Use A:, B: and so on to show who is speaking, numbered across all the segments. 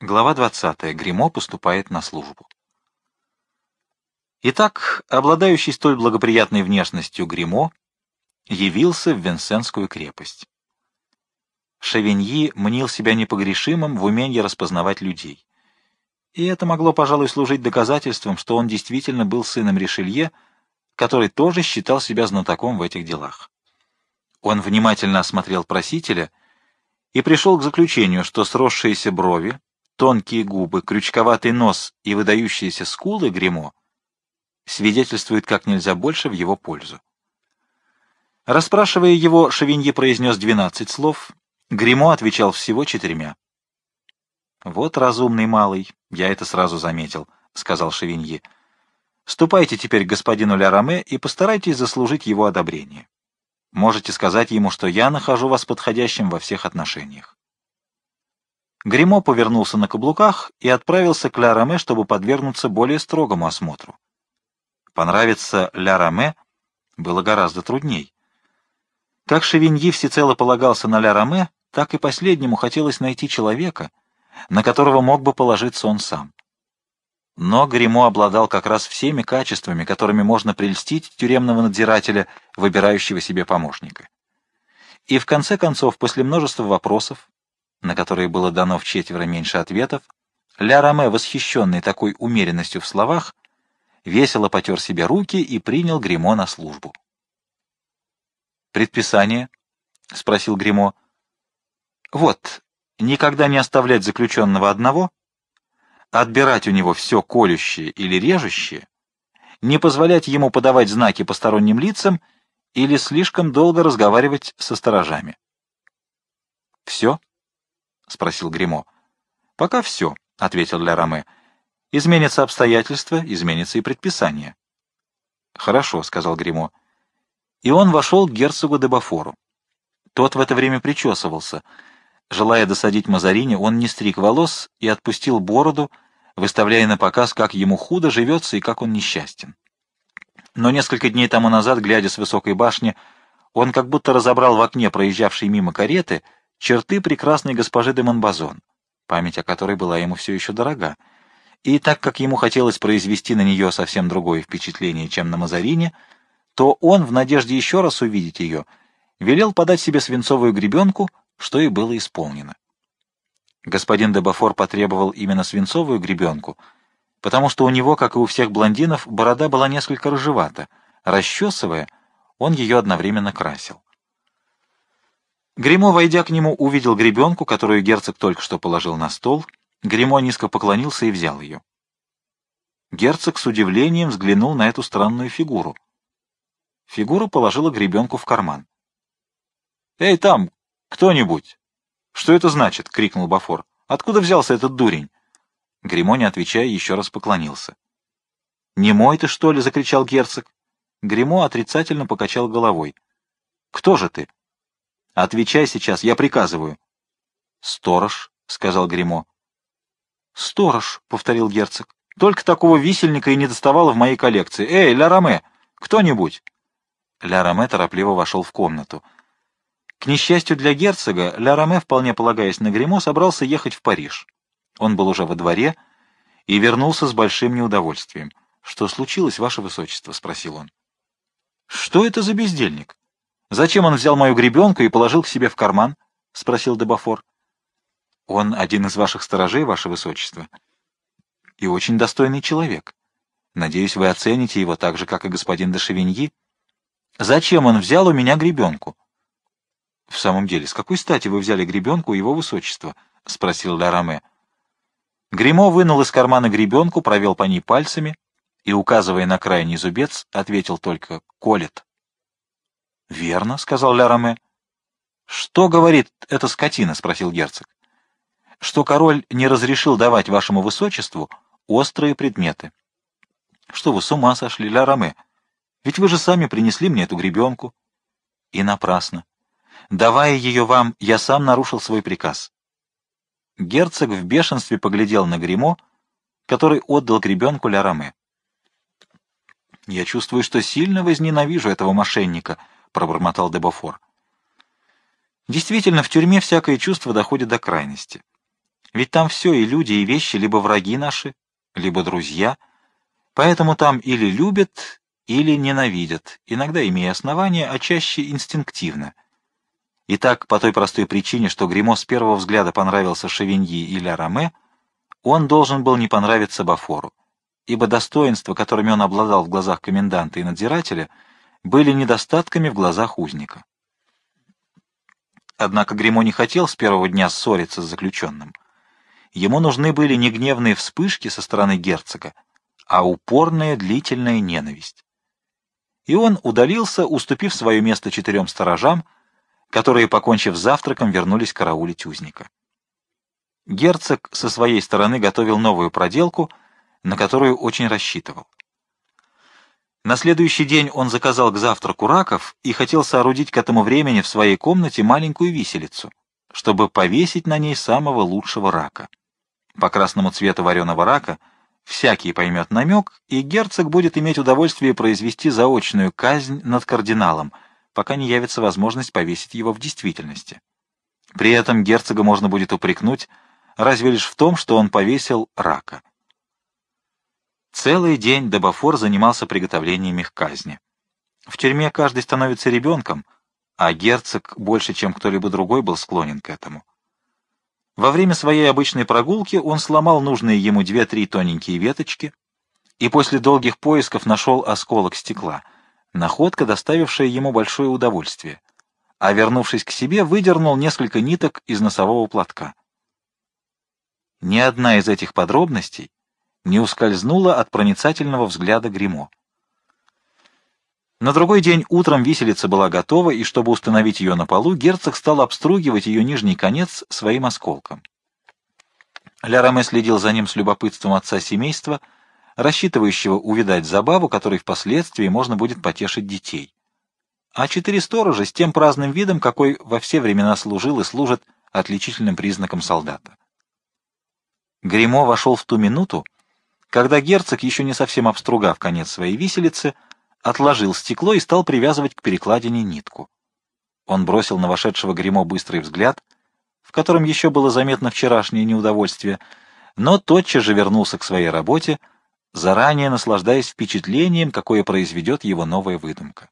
A: Глава 20. Гримо поступает на службу. Итак, обладающий столь благоприятной внешностью Гримо явился в Венсенскую крепость. Шавиньи мнил себя непогрешимым в умении распознавать людей. И это могло, пожалуй, служить доказательством, что он действительно был сыном Ришелье, который тоже считал себя знатоком в этих делах. Он внимательно осмотрел просителя и пришел к заключению, что сросшиеся брови, тонкие губы, крючковатый нос и выдающиеся скулы гримо свидетельствуют как нельзя больше в его пользу. Расспрашивая его, Шавиньи произнес двенадцать слов, гримо отвечал всего четырьмя. «Вот разумный малый, я это сразу заметил», — сказал Шавиньи. «Ступайте теперь к господину Ля и постарайтесь заслужить его одобрение. Можете сказать ему, что я нахожу вас подходящим во всех отношениях». Гримо повернулся на каблуках и отправился к Ля Раме, чтобы подвергнуться более строгому осмотру. Понравиться Ля Раме было гораздо трудней. Как Шевиньи всецело полагался на Ля Раме, так и последнему хотелось найти человека, на которого мог бы положиться он сам. Но Гримо обладал как раз всеми качествами, которыми можно прельстить тюремного надзирателя, выбирающего себе помощника. И в конце концов, после множества вопросов, на которые было дано в четверо меньше ответов, Ля Раме, восхищенный такой умеренностью в словах, весело потер себе руки и принял Гримо на службу. «Предписание?» — спросил Гримо. «Вот, никогда не оставлять заключенного одного, отбирать у него все колющее или режущее, не позволять ему подавать знаки посторонним лицам или слишком долго разговаривать со сторожами». «Все?» — спросил Гримо. Пока все, — ответил Ля Раме. — Изменятся обстоятельства, изменится и предписание. — Хорошо, — сказал Гримо. И он вошел к герцогу де Бафору. Тот в это время причесывался. Желая досадить Мазарини, он не стриг волос и отпустил бороду, выставляя на показ, как ему худо живется и как он несчастен. Но несколько дней тому назад, глядя с высокой башни, он как будто разобрал в окне проезжавшей мимо кареты — черты прекрасной госпожи де Монбазон, память о которой была ему все еще дорога. И так как ему хотелось произвести на нее совсем другое впечатление, чем на Мазарине, то он, в надежде еще раз увидеть ее, велел подать себе свинцовую гребенку, что и было исполнено. Господин де Бафор потребовал именно свинцовую гребенку, потому что у него, как и у всех блондинов, борода была несколько рыжевата. Расчесывая, он ее одновременно красил. Гримо, войдя к нему, увидел гребенку, которую герцог только что положил на стол. Гримо низко поклонился и взял ее. Герцог с удивлением взглянул на эту странную фигуру. Фигура положила гребенку в карман. «Эй, там, кто-нибудь!» «Что это значит?» — крикнул Бафор. «Откуда взялся этот дурень?» Гримо, не отвечая, еще раз поклонился. «Не мой ты, что ли?» — закричал герцог. Гримо отрицательно покачал головой. «Кто же ты?» Отвечай сейчас, я приказываю. Сторож, сказал Гримо. Сторож, повторил герцог. Только такого висельника и не доставало в моей коллекции. Эй, Ля Раме, кто-нибудь? Ля Раме торопливо вошел в комнату. К несчастью для герцога, Ля Раме, вполне полагаясь на Гримо, собрался ехать в Париж. Он был уже во дворе и вернулся с большим неудовольствием. «Что случилось, ваше высочество?» — спросил он. «Что это за бездельник? «Зачем он взял мою гребенку и положил к себе в карман?» — спросил Дебафор. «Он один из ваших сторожей, ваше высочество, и очень достойный человек. Надеюсь, вы оцените его так же, как и господин де Шевиньи. Зачем он взял у меня гребенку?» «В самом деле, с какой стати вы взяли гребенку у его высочества?» — спросил Лараме. Гримо вынул из кармана гребенку, провел по ней пальцами и, указывая на крайний зубец, ответил только «колет». «Верно», — сказал Ля «Что говорит эта скотина?» — спросил герцог. «Что король не разрешил давать вашему высочеству острые предметы». «Что вы с ума сошли, Ля Ведь вы же сами принесли мне эту гребенку». И напрасно. Давая ее вам, я сам нарушил свой приказ. Герцог в бешенстве поглядел на гримо который отдал гребенку Ля «Я чувствую, что сильно возненавижу этого мошенника», пробормотал Дебофор. Действительно, в тюрьме всякое чувство доходит до крайности. Ведь там все, и люди, и вещи, либо враги наши, либо друзья. Поэтому там или любят, или ненавидят, иногда имея основания, а чаще инстинктивно. И так, по той простой причине, что Гримо с первого взгляда понравился Шевиньи и Ля Раме, он должен был не понравиться Бафору, ибо достоинства, которыми он обладал в глазах коменданта и надзирателя, были недостатками в глазах узника. Однако Гримо не хотел с первого дня ссориться с заключенным. Ему нужны были не гневные вспышки со стороны герцога, а упорная длительная ненависть и он удалился, уступив свое место четырем сторожам, которые, покончив завтраком, вернулись караулить узника. Герцог со своей стороны готовил новую проделку, на которую очень рассчитывал. На следующий день он заказал к завтраку раков и хотел соорудить к этому времени в своей комнате маленькую виселицу, чтобы повесить на ней самого лучшего рака. По красному цвету вареного рака — Всякий поймет намек, и герцог будет иметь удовольствие произвести заочную казнь над кардиналом, пока не явится возможность повесить его в действительности. При этом герцога можно будет упрекнуть разве лишь в том, что он повесил рака. Целый день Дебафор занимался приготовлениями к казни. В тюрьме каждый становится ребенком, а герцог больше, чем кто-либо другой, был склонен к этому. Во время своей обычной прогулки он сломал нужные ему две-три тоненькие веточки и после долгих поисков нашел осколок стекла, находка, доставившая ему большое удовольствие, а вернувшись к себе, выдернул несколько ниток из носового платка. Ни одна из этих подробностей не ускользнула от проницательного взгляда Гримо. На другой день утром виселица была готова, и чтобы установить ее на полу, герцог стал обстругивать ее нижний конец своим осколком. Ля следил за ним с любопытством отца семейства, рассчитывающего увидать забаву, которой впоследствии можно будет потешить детей. А четыре сторожа с тем праздным видом, какой во все времена служил и служит отличительным признаком солдата. Гримо вошел в ту минуту, когда герцог, еще не совсем обстругав конец своей виселицы, отложил стекло и стал привязывать к перекладине нитку. Он бросил на вошедшего гримо быстрый взгляд, в котором еще было заметно вчерашнее неудовольствие, но тотчас же вернулся к своей работе, заранее наслаждаясь впечатлением, какое произведет его новая выдумка.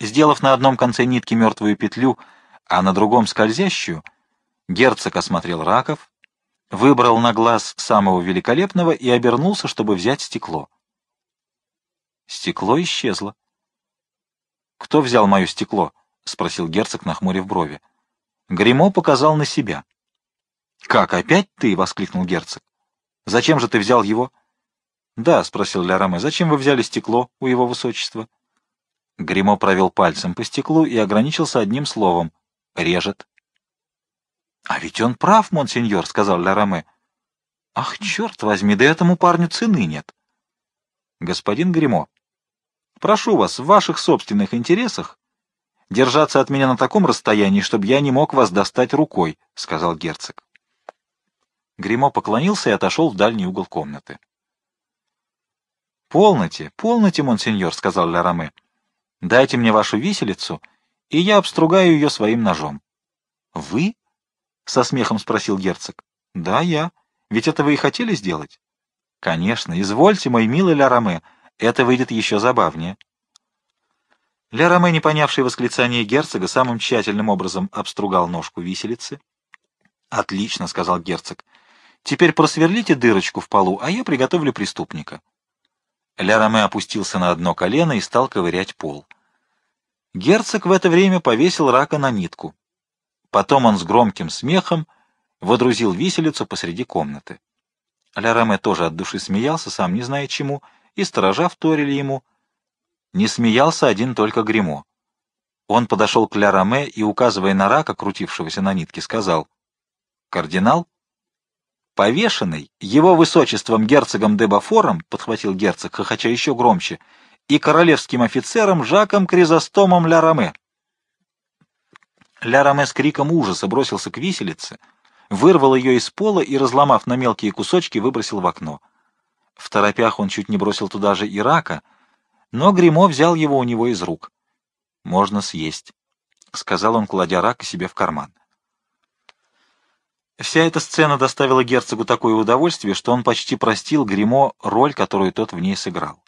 A: Сделав на одном конце нитки мертвую петлю, а на другом скользящую, герцог осмотрел раков, выбрал на глаз самого великолепного и обернулся, чтобы взять стекло. Стекло исчезло. «Кто взял мое стекло?» — спросил герцог, нахмурив брови. Гримо показал на себя. «Как, опять ты?» — воскликнул герцог. «Зачем же ты взял его?» «Да», — спросил Ля зачем вы взяли стекло у его высочества?» Гримо провел пальцем по стеклу и ограничился одним словом — «режет». «А ведь он прав, монсеньор», — сказал Ля «Ах, черт возьми, да этому парню цены нет». «Господин Гримо, Прошу вас, в ваших собственных интересах держаться от меня на таком расстоянии, чтобы я не мог вас достать рукой, — сказал герцог. Гримо поклонился и отошел в дальний угол комнаты. — Полноте, полноте, монсеньор, — сказал Ля Дайте мне вашу виселицу, и я обстругаю ее своим ножом. — Вы? — со смехом спросил герцог. — Да, я. Ведь это вы и хотели сделать? — Конечно. Извольте, мой милый Ля это выйдет еще забавнее. Ля Роме, не понявший восклицание герцога, самым тщательным образом обстругал ножку виселицы. «Отлично», — сказал герцог. «Теперь просверлите дырочку в полу, а я приготовлю преступника». Ля Роме опустился на одно колено и стал ковырять пол. Герцог в это время повесил рака на нитку. Потом он с громким смехом водрузил виселицу посреди комнаты. Ля Роме тоже от души смеялся, сам не зная чему, — и сторожа вторили ему. Не смеялся один только Гримо. Он подошел к Ля и, указывая на рака, крутившегося на нитке, сказал, «Кардинал?» «Повешенный его высочеством герцогом де Бафором, — подхватил герцог, хохоча еще громче, — и королевским офицером Жаком Кризостомом Ля Роме». С криком ужаса бросился к виселице, вырвал ее из пола и, разломав на мелкие кусочки, выбросил в окно. В торопях он чуть не бросил туда же и рака, но Гримо взял его у него из рук. «Можно съесть», — сказал он, кладя рака себе в карман. Вся эта сцена доставила герцогу такое удовольствие, что он почти простил Гримо роль, которую тот в ней сыграл.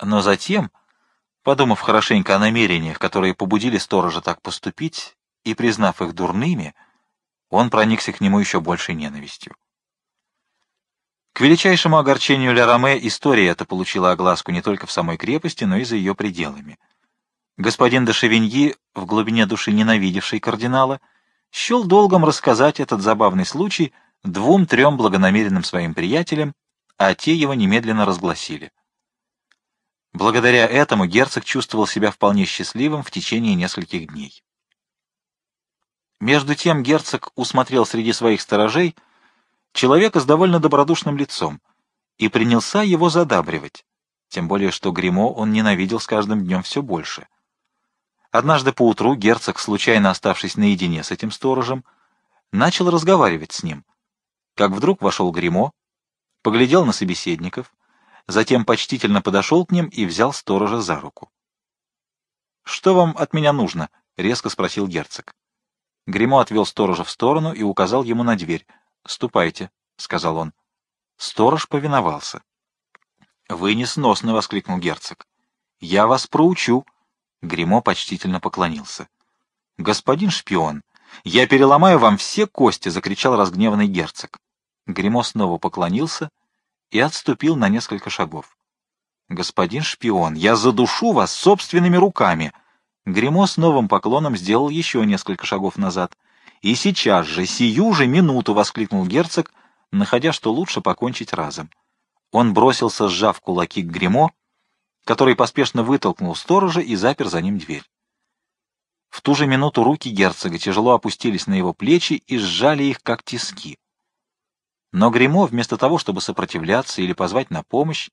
A: Но затем, подумав хорошенько о намерениях, которые побудили сторожа так поступить, и признав их дурными, он проникся к нему еще большей ненавистью. К величайшему огорчению Ля Роме история эта получила огласку не только в самой крепости, но и за ее пределами. Господин де Шевиньи, в глубине души ненавидевший кардинала, счел долгом рассказать этот забавный случай двум-трем благонамеренным своим приятелям, а те его немедленно разгласили. Благодаря этому герцог чувствовал себя вполне счастливым в течение нескольких дней. Между тем герцог усмотрел среди своих сторожей человека с довольно добродушным лицом и принялся его задабривать, тем более что гримо он ненавидел с каждым днем все больше. Однажды поутру герцог, случайно оставшись наедине с этим сторожем, начал разговаривать с ним, как вдруг вошел гримо поглядел на собеседников, затем почтительно подошел к ним и взял сторожа за руку. — Что вам от меня нужно? — резко спросил герцог. Гримо отвел сторожа в сторону и указал ему на дверь. «Ступайте», — сказал он. Сторож повиновался. «Вы несносно!» — воскликнул герцог. «Я вас проучу!» Гримо почтительно поклонился. «Господин шпион, я переломаю вам все кости!» — закричал разгневанный герцог. Гримо снова поклонился и отступил на несколько шагов. «Господин шпион, я задушу вас собственными руками!» Гримо с новым поклоном сделал еще несколько шагов назад. «И сейчас же, сию же минуту!» — воскликнул герцог, находя, что лучше покончить разом. Он бросился, сжав кулаки к Гримо, который поспешно вытолкнул сторожа и запер за ним дверь. В ту же минуту руки герцога тяжело опустились на его плечи и сжали их, как тиски. Но Гримо, вместо того, чтобы сопротивляться или позвать на помощь,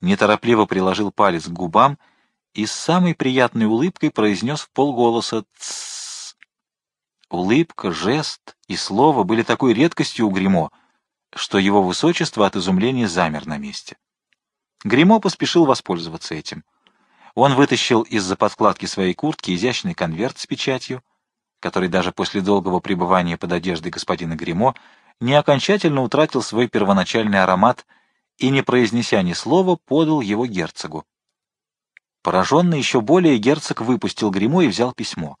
A: неторопливо приложил палец к губам и с самой приятной улыбкой произнес в полголоса «Тссс». Улыбка, жест и слово были такой редкостью у Гримо, что его высочество от изумления замер на месте. Гримо поспешил воспользоваться этим. Он вытащил из-за подкладки своей куртки изящный конверт с печатью, который даже после долгого пребывания под одеждой господина Гримо не окончательно утратил свой первоначальный аромат и, не произнеся ни слова, подал его герцогу. Пораженный еще более, герцог выпустил гримо и взял письмо.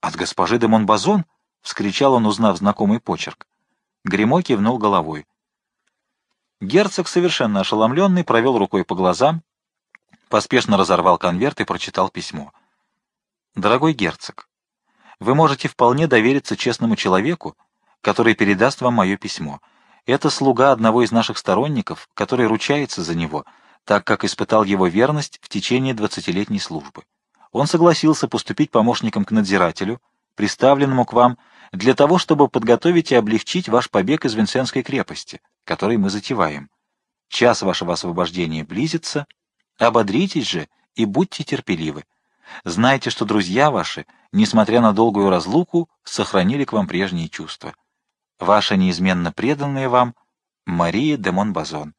A: «От госпожи де Монбазон?» — вскричал он, узнав знакомый почерк. Гримо кивнул головой. Герцог, совершенно ошеломленный, провел рукой по глазам, поспешно разорвал конверт и прочитал письмо. «Дорогой герцог, вы можете вполне довериться честному человеку, который передаст вам мое письмо. Это слуга одного из наших сторонников, который ручается за него — так как испытал его верность в течение двадцатилетней службы. Он согласился поступить помощником к надзирателю, приставленному к вам, для того, чтобы подготовить и облегчить ваш побег из Винсенской крепости, который мы затеваем. Час вашего освобождения близится, ободритесь же и будьте терпеливы. Знайте, что друзья ваши, несмотря на долгую разлуку, сохранили к вам прежние чувства. Ваша неизменно преданная вам Мария де Монбазон.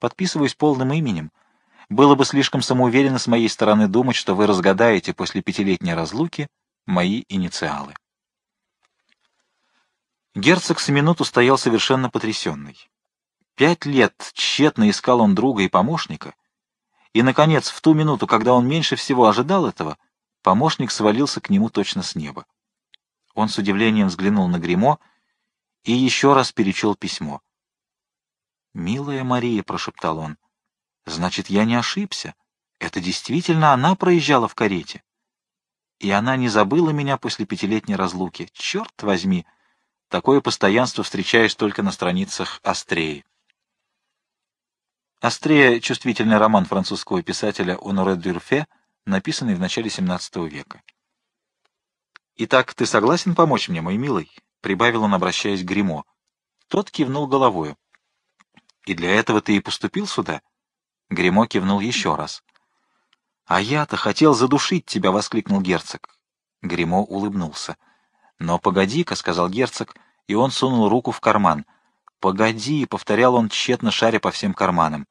A: Подписываюсь полным именем. Было бы слишком самоуверенно с моей стороны думать, что вы разгадаете после пятилетней разлуки мои инициалы. Герцог с минуту стоял совершенно потрясенный. Пять лет тщетно искал он друга и помощника, и, наконец, в ту минуту, когда он меньше всего ожидал этого, помощник свалился к нему точно с неба. Он с удивлением взглянул на гримо и еще раз перечел письмо. «Милая Мария», — прошептал он, — «значит, я не ошибся. Это действительно она проезжала в карете. И она не забыла меня после пятилетней разлуки. Черт возьми! Такое постоянство встречаешь только на страницах Астреи». «Астрея» — чувствительный роман французского писателя Оноре Дюрфе, написанный в начале XVII века. «Итак, ты согласен помочь мне, мой милый?» — прибавил он, обращаясь к Гримо. Тот кивнул головою. И для этого ты и поступил сюда? Гремо кивнул еще раз. — А я-то хотел задушить тебя, — воскликнул герцог. Гремо улыбнулся. — Но погоди-ка, — сказал герцог, и он сунул руку в карман. — Погоди, — повторял он, тщетно шаря по всем карманам.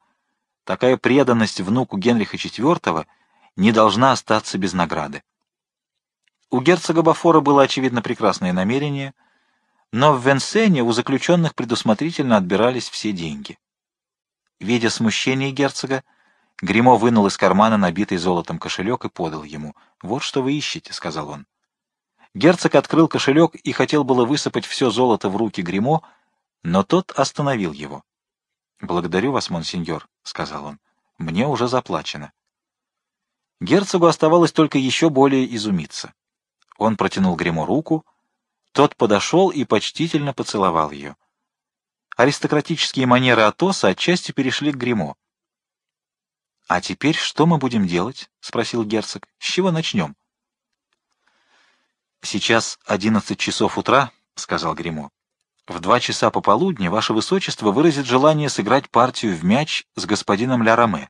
A: Такая преданность внуку Генриха IV не должна остаться без награды. У герцога Бафора было, очевидно, прекрасное намерение, Но в Венсене у заключенных предусмотрительно отбирались все деньги. Видя смущение герцога, Гримо вынул из кармана набитый золотом кошелек и подал ему. «Вот что вы ищете», — сказал он. Герцог открыл кошелек и хотел было высыпать все золото в руки Гримо, но тот остановил его. «Благодарю вас, монсеньор», — сказал он. «Мне уже заплачено». Герцогу оставалось только еще более изумиться. Он протянул Гримо руку, тот подошел и почтительно поцеловал ее. Аристократические манеры Атоса отчасти перешли к Гримо. «А теперь что мы будем делать?» — спросил герцог. «С чего начнем?» «Сейчас одиннадцать часов утра», — сказал Гримо. «В два часа пополудни ваше высочество выразит желание сыграть партию в мяч с господином Ля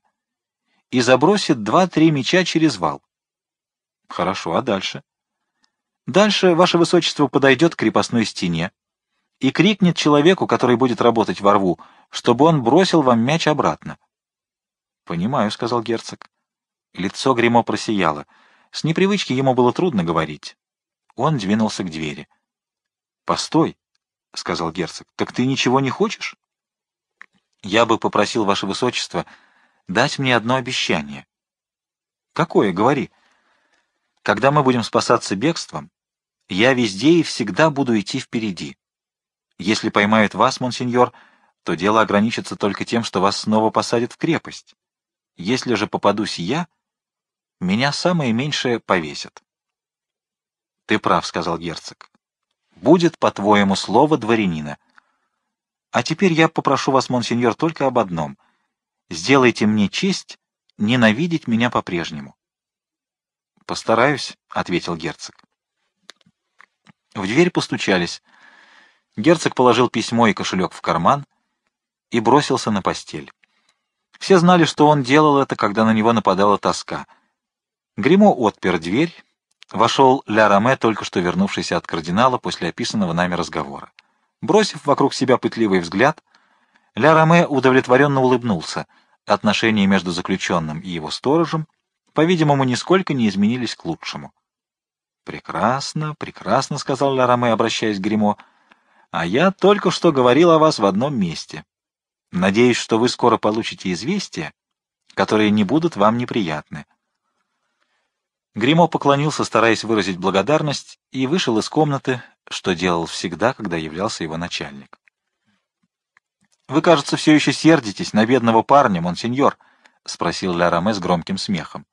A: и забросит два-три мяча через вал». «Хорошо, а дальше?» «Дальше ваше высочество подойдет к крепостной стене и крикнет человеку, который будет работать во рву, чтобы он бросил вам мяч обратно. — Понимаю, — сказал герцог. Лицо Гремо просияло. С непривычки ему было трудно говорить. Он двинулся к двери. — Постой, — сказал герцог, — так ты ничего не хочешь? — Я бы попросил ваше высочество дать мне одно обещание. — Какое? Говори. — Когда мы будем спасаться бегством, я везде и всегда буду идти впереди. Если поймают вас, монсеньор, то дело ограничится только тем, что вас снова посадят в крепость. Если же попадусь я, меня самое меньшее повесят. — Ты прав, — сказал герцог. — Будет, по-твоему, слово дворянина. А теперь я попрошу вас, монсеньор, только об одном. Сделайте мне честь ненавидеть меня по-прежнему. — Постараюсь, — ответил герцог. В дверь постучались. Герцог положил письмо и кошелек в карман и бросился на постель. Все знали, что он делал это, когда на него нападала тоска. Гримо отпер дверь, вошел Ля Раме, только что вернувшийся от кардинала после описанного нами разговора. Бросив вокруг себя пытливый взгляд, Ля Раме удовлетворенно улыбнулся. Отношения между заключенным и его сторожем, по-видимому, нисколько не изменились к лучшему. «Прекрасно, прекрасно», — сказал Ля Раме, обращаясь к Гримо. «А я только что говорил о вас в одном месте. Надеюсь, что вы скоро получите известия, которые не будут вам неприятны. Гримо поклонился, стараясь выразить благодарность, и вышел из комнаты, что делал всегда, когда являлся его начальник. «Вы, кажется, все еще сердитесь на бедного парня, монсеньор», — спросил Ля Раме с громким смехом.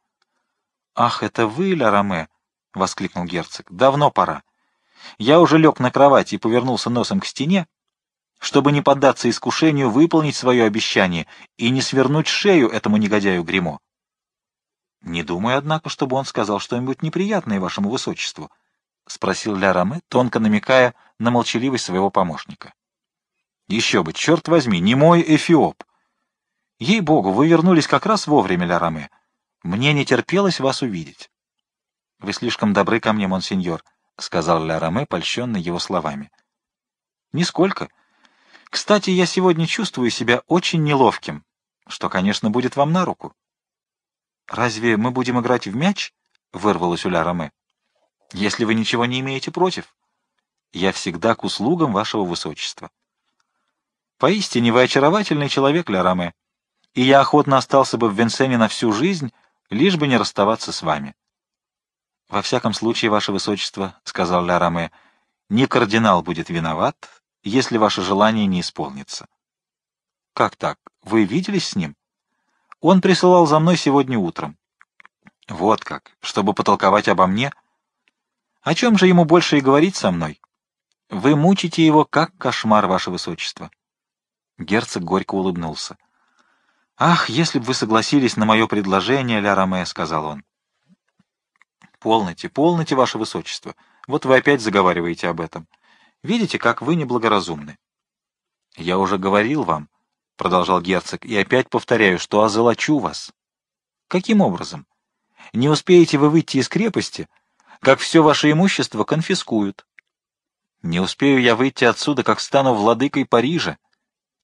A: «Ах, это вы, Ля Раме!» — воскликнул герцог. «Давно пора. Я уже лег на кровать и повернулся носом к стене, чтобы не поддаться искушению выполнить свое обещание и не свернуть шею этому негодяю Гримо. Не думаю, однако, чтобы он сказал что-нибудь неприятное вашему высочеству, — спросил Ля Раме, тонко намекая на молчаливость своего помощника. — Еще бы, черт возьми, не мой эфиоп! Ей-богу, вы вернулись как раз вовремя, Ля Раме. Мне не терпелось вас увидеть. — Вы слишком добры ко мне, монсеньор, — сказал Ля Раме, польщенный его словами. — Нисколько. — кстати, я сегодня чувствую себя очень неловким, что, конечно, будет вам на руку. «Разве мы будем играть в мяч?» — вырвалось у Ля Роме. «Если вы ничего не имеете против. Я всегда к услугам вашего высочества». «Поистине вы очаровательный человек, Ля Роме, и я охотно остался бы в Венсене на всю жизнь, лишь бы не расставаться с вами». «Во всяком случае, ваше высочество», — сказал Ля Роме, — «не кардинал будет виноват, если ваше желание не исполнится. — Как так? Вы виделись с ним? Он присылал за мной сегодня утром. — Вот как, чтобы потолковать обо мне? О чем же ему больше и говорить со мной? Вы мучите его, как кошмар, ваше высочество. Герцог горько улыбнулся. — Ах, если бы вы согласились на мое предложение, Ля Роме, — сказал он. — Полноте, полноте, ваше высочество. Вот вы опять заговариваете об этом. — Видите, как вы неблагоразумны. — Я уже говорил вам, — продолжал герцог, — и опять повторяю, что озолочу вас. — Каким образом? Не успеете вы выйти из крепости, как все ваше имущество конфискуют. Не успею я выйти отсюда, как стану владыкой Парижа.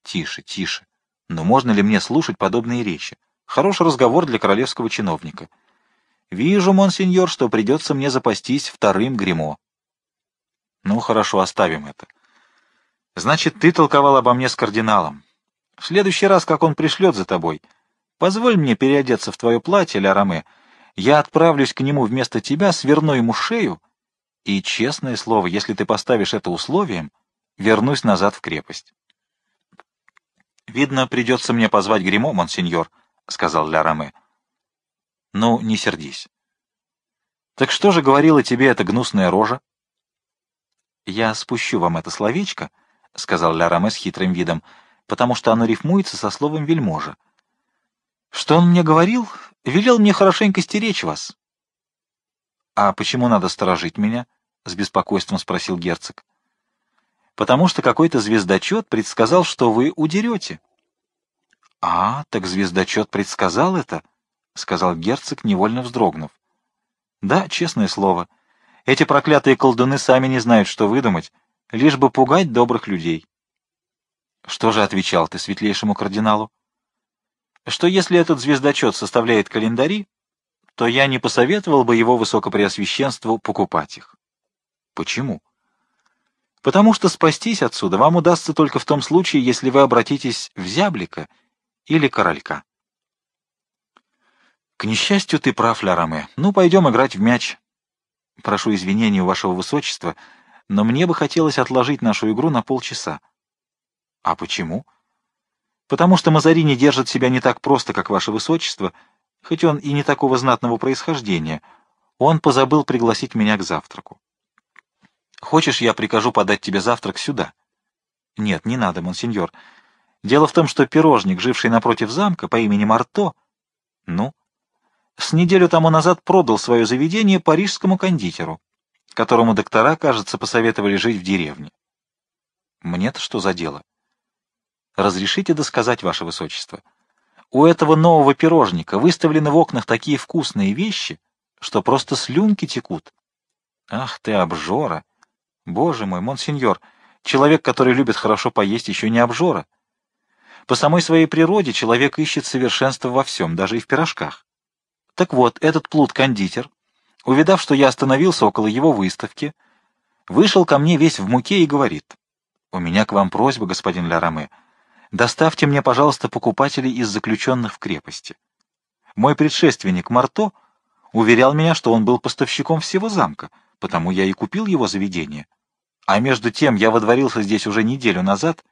A: Тише, тише. Но можно ли мне слушать подобные речи? Хороший разговор для королевского чиновника. Вижу, монсеньор, что придется мне запастись вторым гримо. Ну, хорошо, оставим это. Значит, ты толковал обо мне с кардиналом. В следующий раз, как он пришлет за тобой, позволь мне переодеться в твое платье, Ля Роме. Я отправлюсь к нему вместо тебя, сверну ему шею, и, честное слово, если ты поставишь это условием, вернусь назад в крепость. «Видно, придется мне позвать гримо монсеньор», — сказал Ля Роме. «Ну, не сердись». «Так что же говорила тебе эта гнусная рожа?» «Я спущу вам это словечко», — сказал Ля с хитрым видом, «потому что оно рифмуется со словом «вельможа». «Что он мне говорил? Велел мне хорошенько стеречь вас». «А почему надо сторожить меня?» — с беспокойством спросил герцог потому что какой-то звездочет предсказал, что вы удерете. — А, так звездочет предсказал это? — сказал герцог, невольно вздрогнув. — Да, честное слово. Эти проклятые колдуны сами не знают, что выдумать, лишь бы пугать добрых людей. — Что же отвечал ты светлейшему кардиналу? — Что если этот звездочет составляет календари, то я не посоветовал бы его высокопреосвященству покупать их. — Почему? — потому что спастись отсюда вам удастся только в том случае, если вы обратитесь в зяблика или королька. К несчастью, ты прав, Ля Ну, пойдем играть в мяч. Прошу извинений у вашего высочества, но мне бы хотелось отложить нашу игру на полчаса. А почему? Потому что Мазарини держит себя не так просто, как ваше высочество, хоть он и не такого знатного происхождения. Он позабыл пригласить меня к завтраку. Хочешь, я прикажу подать тебе завтрак сюда? Нет, не надо, монсеньор. Дело в том, что пирожник, живший напротив замка по имени Марто, ну, с неделю тому назад продал свое заведение парижскому кондитеру, которому доктора, кажется, посоветовали жить в деревне. Мне-то что за дело? Разрешите досказать, ваше высочество. У этого нового пирожника выставлены в окнах такие вкусные вещи, что просто слюнки текут. Ах ты, обжора! Боже мой, монсеньор, человек, который любит хорошо поесть, еще не обжора. По самой своей природе человек ищет совершенство во всем, даже и в пирожках. Так вот, этот плут-кондитер, увидав, что я остановился около его выставки, вышел ко мне весь в муке и говорит, «У меня к вам просьба, господин Ля доставьте мне, пожалуйста, покупателей из заключенных в крепости. Мой предшественник Марто уверял меня, что он был поставщиком всего замка, потому я и купил его заведение». А между тем я водворился здесь уже неделю назад,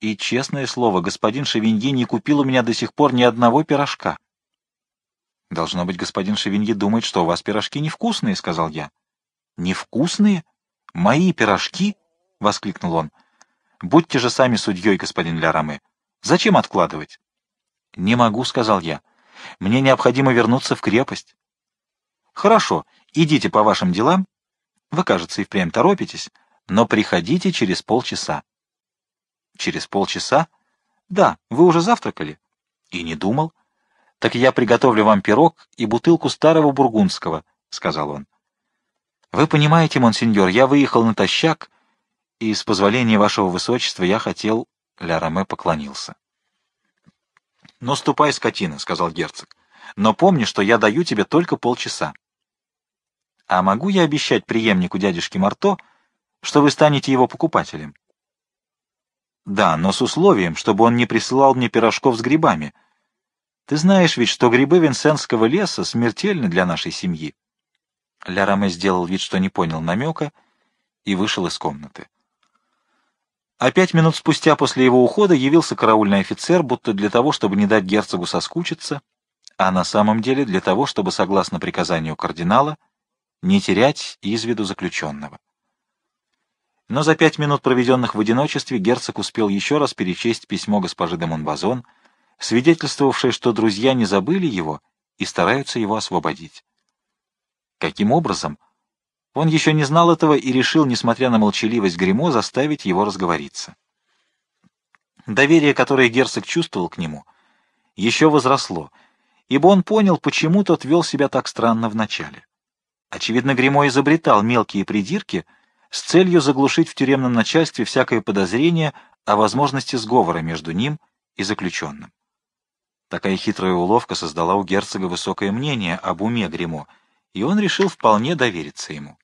A: и, честное слово, господин Шевиньи не купил у меня до сих пор ни одного пирожка. — Должно быть, господин Шевиньи думает, что у вас пирожки невкусные, — сказал я. — Невкусные? Мои пирожки? — воскликнул он. — Будьте же сами судьей, господин Ля Зачем откладывать? — Не могу, — сказал я. — Мне необходимо вернуться в крепость. — Хорошо, идите по вашим делам. Вы, кажется, и впрямь торопитесь но приходите через полчаса. Через полчаса? Да, вы уже завтракали? И не думал. Так я приготовлю вам пирог и бутылку старого бургундского, — сказал он. Вы понимаете, монсеньор, я выехал натощак, и, с позволения вашего высочества, я хотел... Ля Роме поклонился. — Ну, ступай, скотина, — сказал герцог. — Но помни, что я даю тебе только полчаса. — А могу я обещать преемнику дядюшки Марто, — что вы станете его покупателем. Да, но с условием, чтобы он не присылал мне пирожков с грибами. Ты знаешь ведь, что грибы Винсентского леса смертельны для нашей семьи. Ля Раме сделал вид, что не понял намека, и вышел из комнаты. А пять минут спустя после его ухода явился караульный офицер, будто для того, чтобы не дать герцогу соскучиться, а на самом деле для того, чтобы, согласно приказанию кардинала, не терять из виду заключенного. Но за пять минут, проведенных в одиночестве, герцог успел еще раз перечесть письмо госпожи де Монбазон, свидетельствовавшее, что друзья не забыли его и стараются его освободить. Каким образом? Он еще не знал этого и решил, несмотря на молчаливость Гремо, заставить его разговориться. Доверие, которое герцог чувствовал к нему, еще возросло, ибо он понял, почему тот вел себя так странно вначале. Очевидно, Гремо изобретал мелкие придирки — с целью заглушить в тюремном начальстве всякое подозрение о возможности сговора между ним и заключенным. Такая хитрая уловка создала у герцога высокое мнение об уме Гремо, и он решил вполне довериться ему.